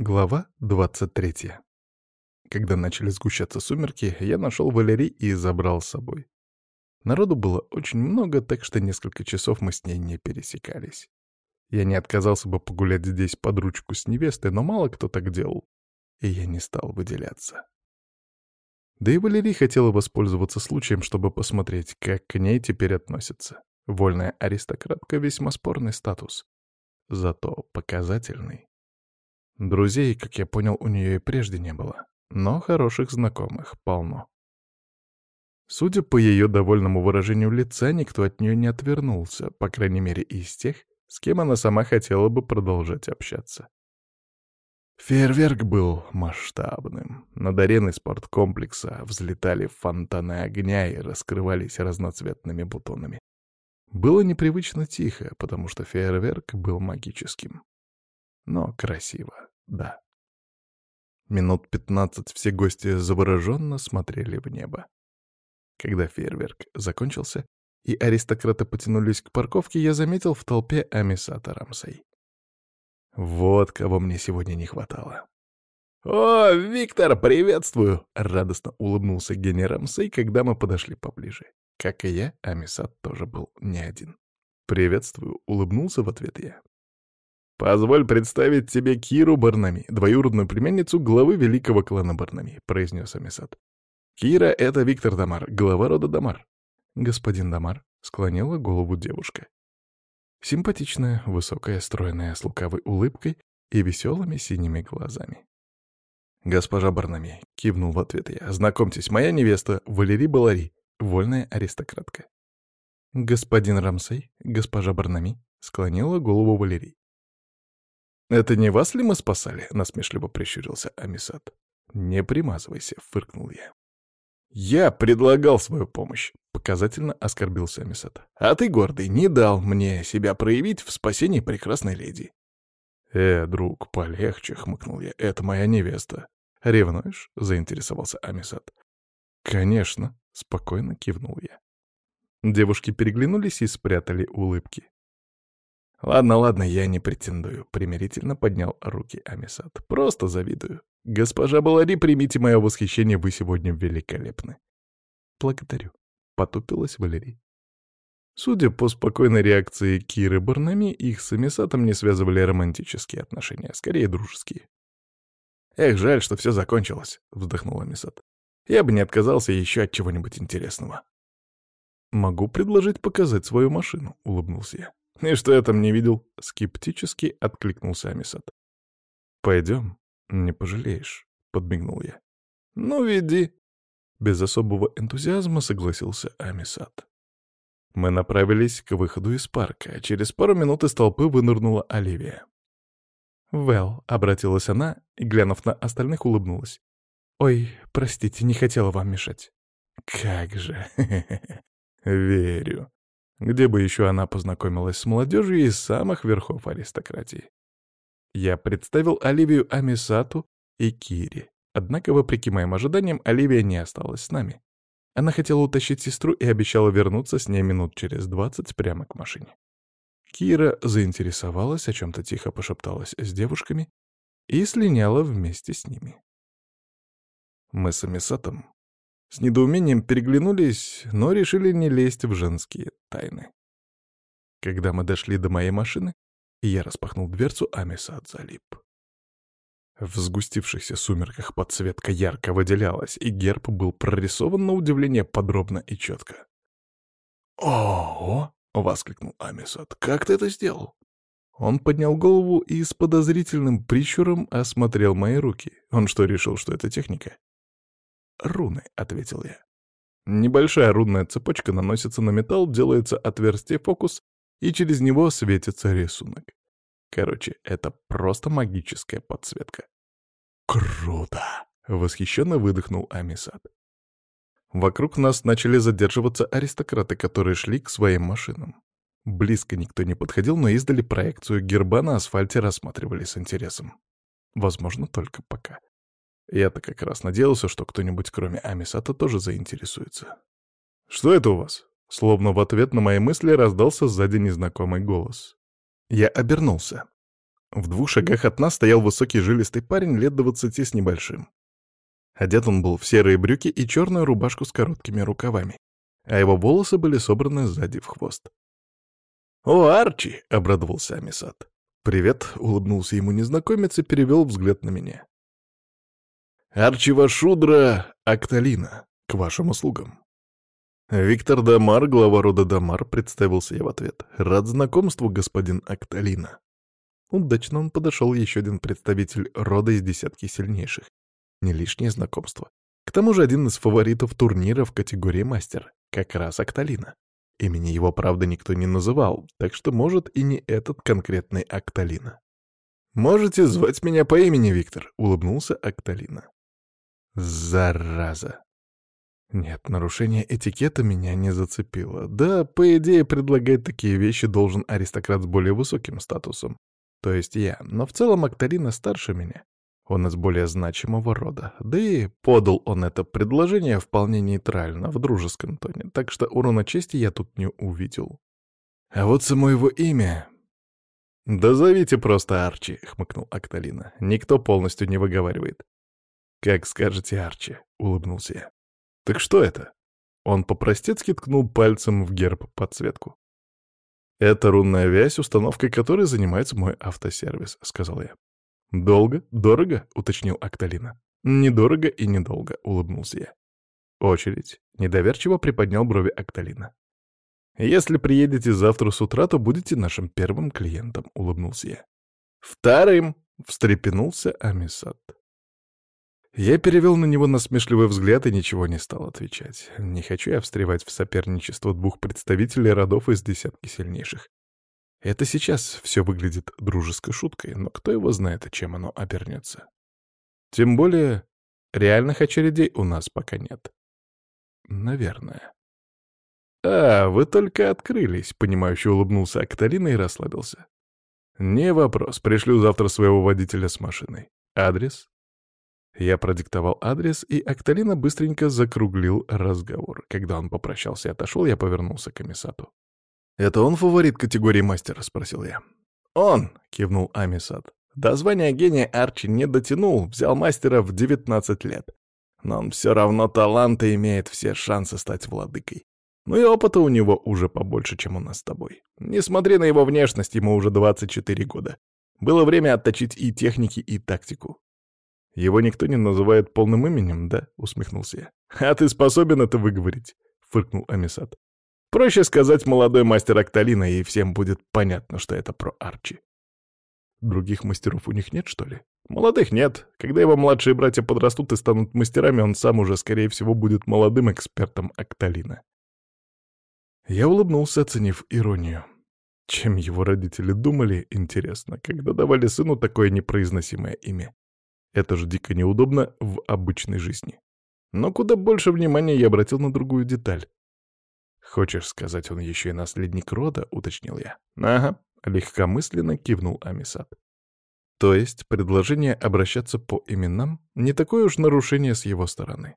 Глава 23. Когда начали сгущаться сумерки, я нашел Валерий и забрал с собой. Народу было очень много, так что несколько часов мы с ней не пересекались. Я не отказался бы погулять здесь под ручку с невестой, но мало кто так делал, и я не стал выделяться. Да и Валерий хотела воспользоваться случаем, чтобы посмотреть, как к ней теперь относятся. Вольная аристократка — весьма спорный статус. Зато показательный. Друзей, как я понял, у нее и прежде не было, но хороших знакомых полно. Судя по ее довольному выражению лица, никто от нее не отвернулся, по крайней мере, из тех, с кем она сама хотела бы продолжать общаться. Фейерверк был масштабным. Над ареной спорткомплекса взлетали фонтаны огня и раскрывались разноцветными бутонами. Было непривычно тихо, потому что фейерверк был магическим. Но красиво да. Минут пятнадцать все гости завороженно смотрели в небо. Когда фейерверк закончился, и аристократы потянулись к парковке, я заметил в толпе Амисата Рамсей. Вот кого мне сегодня не хватало. «О, Виктор, приветствую!» — радостно улыбнулся Гений Рамсей, когда мы подошли поближе. Как и я, Амисат тоже был не один. «Приветствую!» — улыбнулся в ответ я. «Позволь представить тебе Киру Барнами, двоюродную племянницу главы великого клана Барнами», — произнес Амисат. «Кира — это Виктор Дамар, глава рода Дамар». «Господин Дамар», — склонила голову девушка. Симпатичная, высокая, стройная, с лукавой улыбкой и веселыми синими глазами. «Госпожа Барнами», — кивнул в ответ я, — «знакомьтесь, моя невеста Валерий Балари, вольная аристократка». «Господин Рамсей, госпожа Барнами», — склонила голову Валерий. «Это не вас ли мы спасали?» — насмешливо прищурился Амисат. «Не примазывайся», — фыркнул я. «Я предлагал свою помощь», — показательно оскорбился Амисат. «А ты, гордый, не дал мне себя проявить в спасении прекрасной леди». «Э, друг, полегче», — хмыкнул я. «Это моя невеста». «Ревнуешь?» — заинтересовался Амисат. «Конечно», — спокойно кивнул я. Девушки переглянулись и спрятали улыбки. «Ладно, ладно, я не претендую», — примирительно поднял руки Амисат. «Просто завидую. Госпожа Балари, примите мое восхищение, вы сегодня великолепны». «Благодарю», — потупилась Валерий. Судя по спокойной реакции Киры Барнами, их с Амисатом не связывали романтические отношения, скорее дружеские. «Эх, жаль, что все закончилось», — вздохнул Амисат. «Я бы не отказался еще от чего-нибудь интересного». «Могу предложить показать свою машину», — улыбнулся я. «И что я там не видел?» — скептически откликнулся Амисат. «Пойдем, не пожалеешь», — подмигнул я. «Ну, веди». Без особого энтузиазма согласился Амисат. Мы направились к выходу из парка, а через пару минут из толпы вынырнула Оливия. «Вэл», — обратилась она и, глянув на остальных, улыбнулась. «Ой, простите, не хотела вам мешать». «Как же! Верю. Где бы еще она познакомилась с молодежью из самых верхов аристократии? Я представил Оливию Амисату и Кири. Однако, вопреки моим ожиданиям, Оливия не осталась с нами. Она хотела утащить сестру и обещала вернуться с ней минут через двадцать прямо к машине. Кира заинтересовалась, о чем-то тихо пошепталась с девушками и слиняла вместе с ними. Мы с Амисатом с недоумением переглянулись, но решили не лезть в женские тайны. Когда мы дошли до моей машины, я распахнул дверцу, а Месад залип. В сгустившихся сумерках подсветка ярко выделялась, и герб был прорисован на удивление подробно и четко. «Ого!» — воскликнул Амисад. «Как ты это сделал?» Он поднял голову и с подозрительным прищуром осмотрел мои руки. Он что, решил, что это техника? «Руны», — ответил я. Небольшая рунная цепочка наносится на металл, делается отверстие фокус, и через него светится рисунок. Короче, это просто магическая подсветка. «Круто!» — восхищенно выдохнул Амисад. Вокруг нас начали задерживаться аристократы, которые шли к своим машинам. Близко никто не подходил, но издали проекцию герба на асфальте рассматривали с интересом. Возможно, только пока. Я-то как раз надеялся, что кто-нибудь кроме Амисата тоже заинтересуется. «Что это у вас?» Словно в ответ на мои мысли раздался сзади незнакомый голос. Я обернулся. В двух шагах от нас стоял высокий жилистый парень лет двадцати с небольшим. Одет он был в серые брюки и черную рубашку с короткими рукавами, а его волосы были собраны сзади в хвост. «О, Арчи!» — обрадовался Амисад. «Привет!» — улыбнулся ему незнакомец и перевел взгляд на меня. «Арчи Вашудра Акталина, к вашим услугам». «Виктор Дамар, глава рода Дамар», — представился я в ответ. «Рад знакомству, господин Акталина». Удачно он подошел еще один представитель рода из десятки сильнейших. Не лишнее знакомство. К тому же один из фаворитов турнира в категории мастер, как раз Акталина. Имени его, правда, никто не называл, так что, может, и не этот конкретный Акталина. «Можете звать меня по имени, Виктор», — улыбнулся Акталина. «Зараза!» Нет, нарушение этикета меня не зацепило. Да, по идее, предлагать такие вещи должен аристократ с более высоким статусом. То есть я, но в целом Акталина старше меня. Он из более значимого рода. Да и подал он это предложение вполне нейтрально, в дружеском тоне, так что урона чести я тут не увидел. А вот само его имя... «Да зовите просто Арчи», — хмыкнул Акталина. «Никто полностью не выговаривает». «Как скажете, Арчи», — улыбнулся я. «Так что это?» Он по-простецки ткнул пальцем в герб подсветку. «Это рунная вязь, установкой которой занимается мой автосервис», — сказал я. «Долго? Дорого?» — уточнил Акталина. «Недорого и недолго», — улыбнулся я. «Очередь». Недоверчиво приподнял брови Акталина. «Если приедете завтра с утра, то будете нашим первым клиентом», — улыбнулся я. «Вторым!» — встрепенулся Амисат. Я перевел на него насмешливый взгляд и ничего не стал отвечать. Не хочу я встревать в соперничество двух представителей родов из десятки сильнейших. Это сейчас все выглядит дружеской шуткой, но кто его знает, чем оно обернется. Тем более, реальных очередей у нас пока нет. Наверное. «А, вы только открылись», — понимающе улыбнулся Акталина и расслабился. «Не вопрос, пришлю завтра своего водителя с машиной. Адрес?» Я продиктовал адрес, и Акталина быстренько закруглил разговор. Когда он попрощался и отошел, я повернулся к Амисату. «Это он фаворит категории мастера?» — спросил я. «Он!» — кивнул Амисад. До звания гения Арчи не дотянул, взял мастера в 19 лет. Но он все равно таланта и имеет все шансы стать владыкой. Ну и опыта у него уже побольше, чем у нас с тобой. Не смотри на его внешность, ему уже 24 года. Было время отточить и техники, и тактику. Его никто не называет полным именем, да? — усмехнулся я. «А ты способен это выговорить?» — фыркнул Амисад. Проще сказать молодой мастер Акталина, и всем будет понятно, что это про Арчи. Других мастеров у них нет, что ли? Молодых нет. Когда его младшие братья подрастут и станут мастерами, он сам уже, скорее всего, будет молодым экспертом Акталина. Я улыбнулся, оценив иронию. Чем его родители думали, интересно, когда давали сыну такое непроизносимое имя. Это же дико неудобно в обычной жизни. Но куда больше внимания я обратил на другую деталь. «Хочешь сказать, он еще и наследник рода?» — уточнил я. «Ага», — легкомысленно кивнул Амисад. То есть предложение обращаться по именам — не такое уж нарушение с его стороны.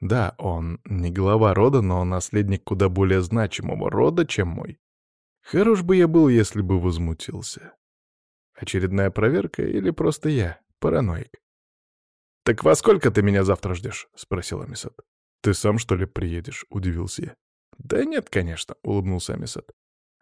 Да, он не глава рода, но наследник куда более значимого рода, чем мой. Хорош бы я был, если бы возмутился. Очередная проверка или просто я, параноик? «Так во сколько ты меня завтра ждешь?» — спросил Амисад. «Ты сам, что ли, приедешь?» — удивился я. «Да нет, конечно», — улыбнулся Амисад.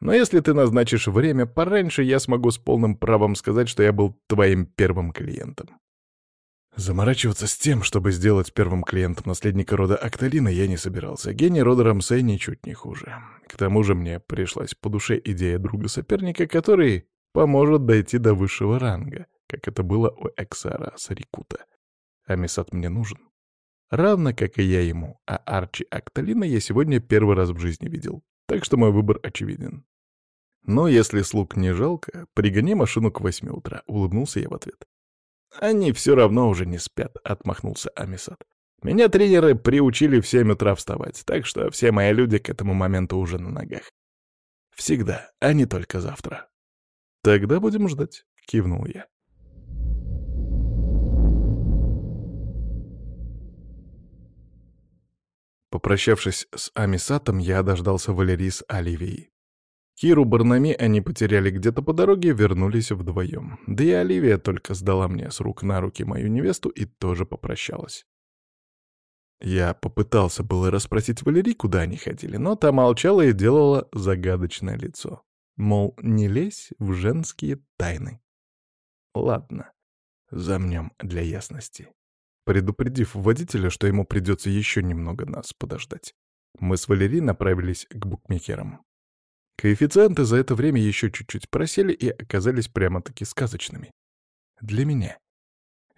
«Но если ты назначишь время пораньше, я смогу с полным правом сказать, что я был твоим первым клиентом». Заморачиваться с тем, чтобы сделать первым клиентом наследника рода Акталина, я не собирался. Гений рода Рамсей ничуть не хуже. К тому же мне пришлась по душе идея друга-соперника, который поможет дойти до высшего ранга, как это было у Эксара Сарикута. Амисад мне нужен. Равно как и я ему, а Арчи Акталина я сегодня первый раз в жизни видел, так что мой выбор очевиден. Но если слуг не жалко, пригони машину к восьми утра, улыбнулся я в ответ. Они все равно уже не спят, отмахнулся Амисад. Меня тренеры приучили в семь утра вставать, так что все мои люди к этому моменту уже на ногах. Всегда, а не только завтра. Тогда будем ждать, кивнул я. Попрощавшись с Амисатом, я дождался Валерии с Оливией. Киру Барнами они потеряли где-то по дороге, вернулись вдвоем. Да и Оливия только сдала мне с рук на руки мою невесту и тоже попрощалась. Я попытался было расспросить Валерий, куда они ходили, но та молчала и делала загадочное лицо. Мол, не лезь в женские тайны. Ладно, замнем для ясности. Предупредив водителя, что ему придется еще немного нас подождать, мы с Валерией направились к букмекерам. Коэффициенты за это время еще чуть-чуть просели и оказались прямо-таки сказочными. Для меня.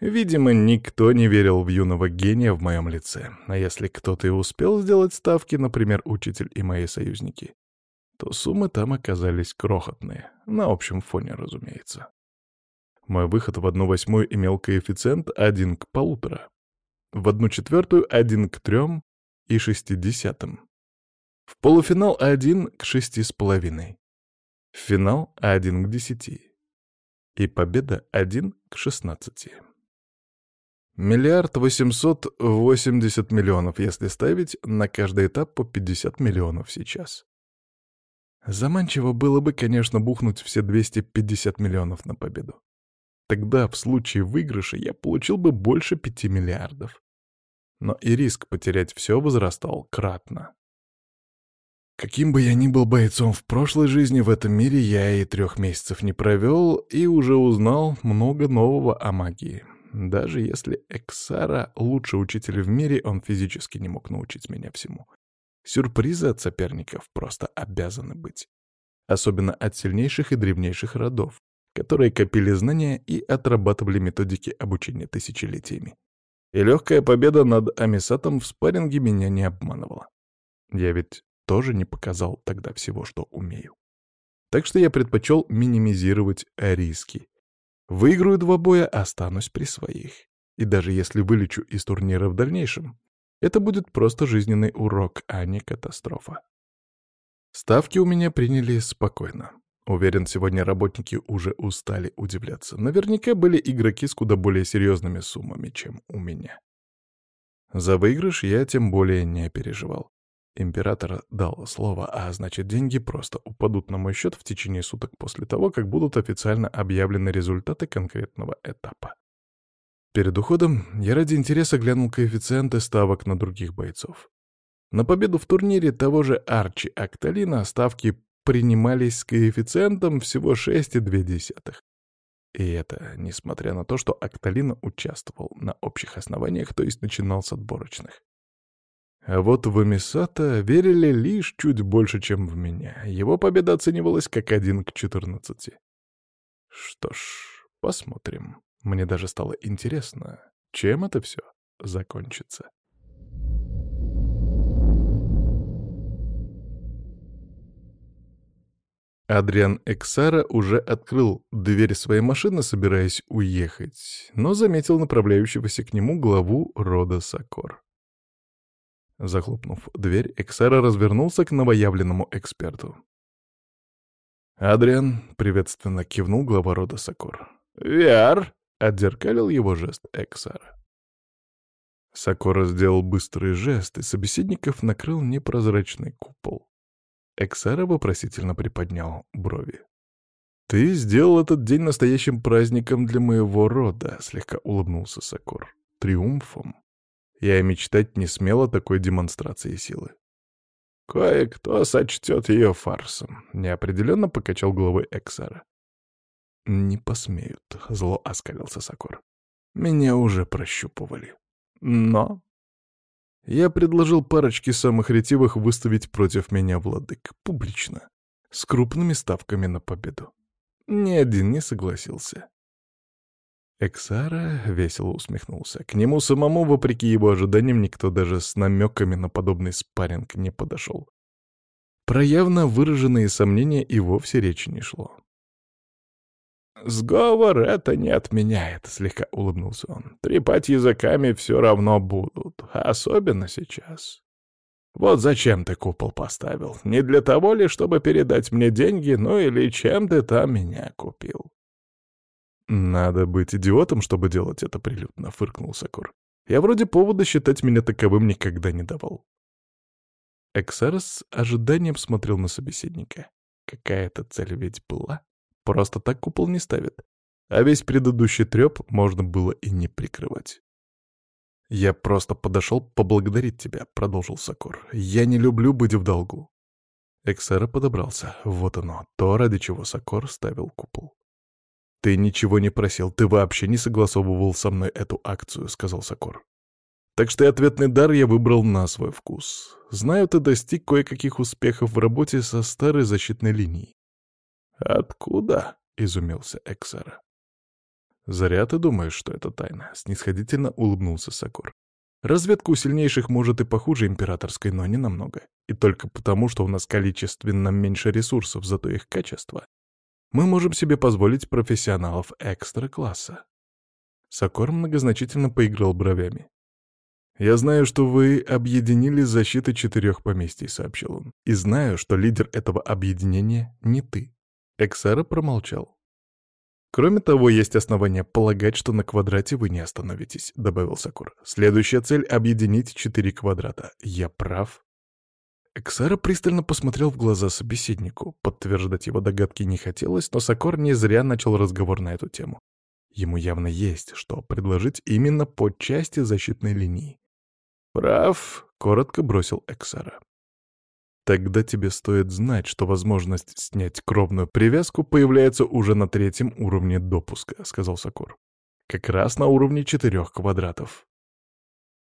Видимо, никто не верил в юного гения в моем лице. А если кто-то и успел сделать ставки, например, учитель и мои союзники, то суммы там оказались крохотные. На общем фоне, разумеется. Мой выход в одну восьмую имел коэффициент один к полутора. В одну четвертую — один к трем и шести десятым. В полуфинал — один к шести с половиной. В финал — один к десяти. И победа — один к шестнадцати. Миллиард восемьсот восемьдесят миллионов, если ставить на каждый этап по пятьдесят миллионов сейчас. Заманчиво было бы, конечно, бухнуть все 250 миллионов на победу. Тогда, в случае выигрыша, я получил бы больше 5 миллиардов. Но и риск потерять все возрастал кратно. Каким бы я ни был бойцом в прошлой жизни, в этом мире я и трех месяцев не провел и уже узнал много нового о магии. Даже если Эксара — лучший учитель в мире, он физически не мог научить меня всему. Сюрпризы от соперников просто обязаны быть. Особенно от сильнейших и древнейших родов, которые копили знания и отрабатывали методики обучения тысячелетиями. И легкая победа над Амисатом в спарринге меня не обманывала. Я ведь тоже не показал тогда всего, что умею. Так что я предпочел минимизировать риски. Выиграю два боя, останусь при своих. И даже если вылечу из турнира в дальнейшем, это будет просто жизненный урок, а не катастрофа. Ставки у меня приняли спокойно. Уверен, сегодня работники уже устали удивляться. Наверняка были игроки с куда более серьезными суммами, чем у меня. За выигрыш я тем более не переживал. Император дал слово, а значит, деньги просто упадут на мой счет в течение суток после того, как будут официально объявлены результаты конкретного этапа. Перед уходом я ради интереса глянул коэффициенты ставок на других бойцов. На победу в турнире того же Арчи Акталина ставки принимались с коэффициентом всего 6,2. И это несмотря на то, что Акталина участвовал на общих основаниях, то есть начинал с отборочных. А вот в Эмисата верили лишь чуть больше, чем в меня. Его победа оценивалась как один к 14. Что ж, посмотрим. Мне даже стало интересно, чем это все закончится. Адриан Эксара уже открыл дверь своей машины, собираясь уехать, но заметил направляющегося к нему главу рода Сокор. Захлопнув дверь, Эксара развернулся к новоявленному эксперту. «Адриан», — приветственно кивнул глава рода Сокор. «Виар!» — отзеркалил его жест Эксара. Сокора сделал быстрый жест, и собеседников накрыл непрозрачный купол. Эксара вопросительно приподнял брови. «Ты сделал этот день настоящим праздником для моего рода», — слегка улыбнулся Сокор. «Триумфом. Я и мечтать не смел о такой демонстрации силы». «Кое-кто сочтет ее фарсом», — неопределенно покачал головой Эксара. «Не посмеют», — зло оскалился Сокор. «Меня уже прощупывали. Но...» Я предложил парочке самых ретивых выставить против меня владык, публично, с крупными ставками на победу. Ни один не согласился. Эксара весело усмехнулся. К нему самому, вопреки его ожиданиям, никто даже с намеками на подобный спарринг не подошел. Про явно выраженные сомнения и вовсе речи не шло. «Сговор это не отменяет», — слегка улыбнулся он. «Трепать языками все равно будут, особенно сейчас. Вот зачем ты купол поставил? Не для того ли, чтобы передать мне деньги, ну или чем ты там меня купил?» «Надо быть идиотом, чтобы делать это прилюдно», — фыркнул Сакур. «Я вроде повода считать меня таковым никогда не давал». Эксарес с ожиданием смотрел на собеседника. какая-то цель ведь была. Просто так купол не ставит. А весь предыдущий трёп можно было и не прикрывать. «Я просто подошел поблагодарить тебя», — продолжил Сокор. «Я не люблю быть в долгу». Эксера подобрался. Вот оно, то, ради чего Сокор ставил купол. «Ты ничего не просил, ты вообще не согласовывал со мной эту акцию», — сказал Сокор. «Так что и ответный дар я выбрал на свой вкус. Знаю, ты достиг кое-каких успехов в работе со старой защитной линией». «Откуда?» — изумился Эксера. «Зря ты думаешь, что это тайна», — снисходительно улыбнулся Сокор. «Разведка у сильнейших может и похуже императорской, но не намного. И только потому, что у нас количественно меньше ресурсов, зато их качество. Мы можем себе позволить профессионалов экстра-класса». Сокор многозначительно поиграл бровями. «Я знаю, что вы объединили защиты четырех поместий», — сообщил он. «И знаю, что лидер этого объединения не ты». Эксара промолчал. «Кроме того, есть основания полагать, что на квадрате вы не остановитесь», — добавил Сакур. «Следующая цель — объединить четыре квадрата. Я прав?» Эксара пристально посмотрел в глаза собеседнику. Подтверждать его догадки не хотелось, но Сакур не зря начал разговор на эту тему. Ему явно есть что предложить именно по части защитной линии. «Прав», — коротко бросил Эксара. Тогда тебе стоит знать, что возможность снять кровную привязку появляется уже на третьем уровне допуска, — сказал Сокор. Как раз на уровне четырех квадратов.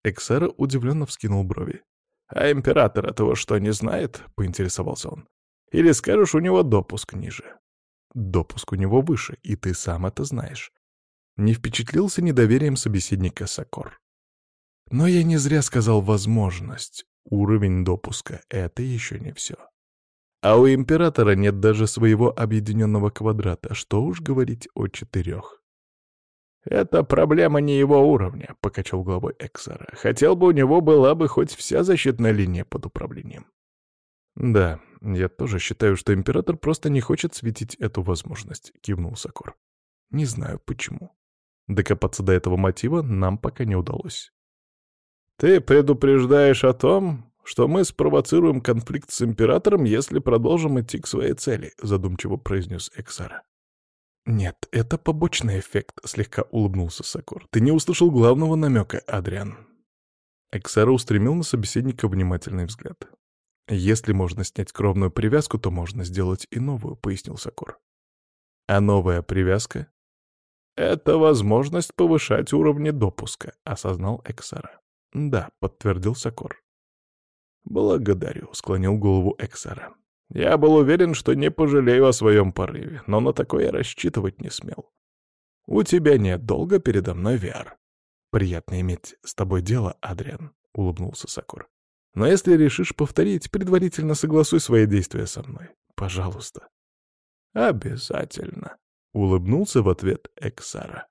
Эксара удивленно вскинул брови. «А император этого что, не знает?» — поинтересовался он. «Или скажешь, у него допуск ниже?» «Допуск у него выше, и ты сам это знаешь». Не впечатлился недоверием собеседника Сокор. Но я не зря сказал «возможность». Уровень допуска — это еще не все. А у Императора нет даже своего объединенного квадрата, что уж говорить о четырех. «Это проблема не его уровня», — покачал головой Эксара. «Хотел бы у него была бы хоть вся защитная линия под управлением». «Да, я тоже считаю, что Император просто не хочет светить эту возможность», — кивнул Сокор. «Не знаю, почему. Докопаться до этого мотива нам пока не удалось». «Ты предупреждаешь о том, что мы спровоцируем конфликт с Императором, если продолжим идти к своей цели», — задумчиво произнес Эксара. «Нет, это побочный эффект», — слегка улыбнулся Сокор. «Ты не услышал главного намека, Адриан». Эксара устремил на собеседника внимательный взгляд. «Если можно снять кровную привязку, то можно сделать и новую», — пояснил Сокор. «А новая привязка?» «Это возможность повышать уровни допуска», — осознал Эксара. «Да», — подтвердил Сокор. «Благодарю», — склонил голову Эксара. «Я был уверен, что не пожалею о своем порыве, но на такое рассчитывать не смел. У тебя нет долга передо мной, Виар». «Приятно иметь с тобой дело, Адриан», — улыбнулся Сокор. «Но если решишь повторить, предварительно согласуй свои действия со мной. Пожалуйста». «Обязательно», — улыбнулся в ответ Эксара.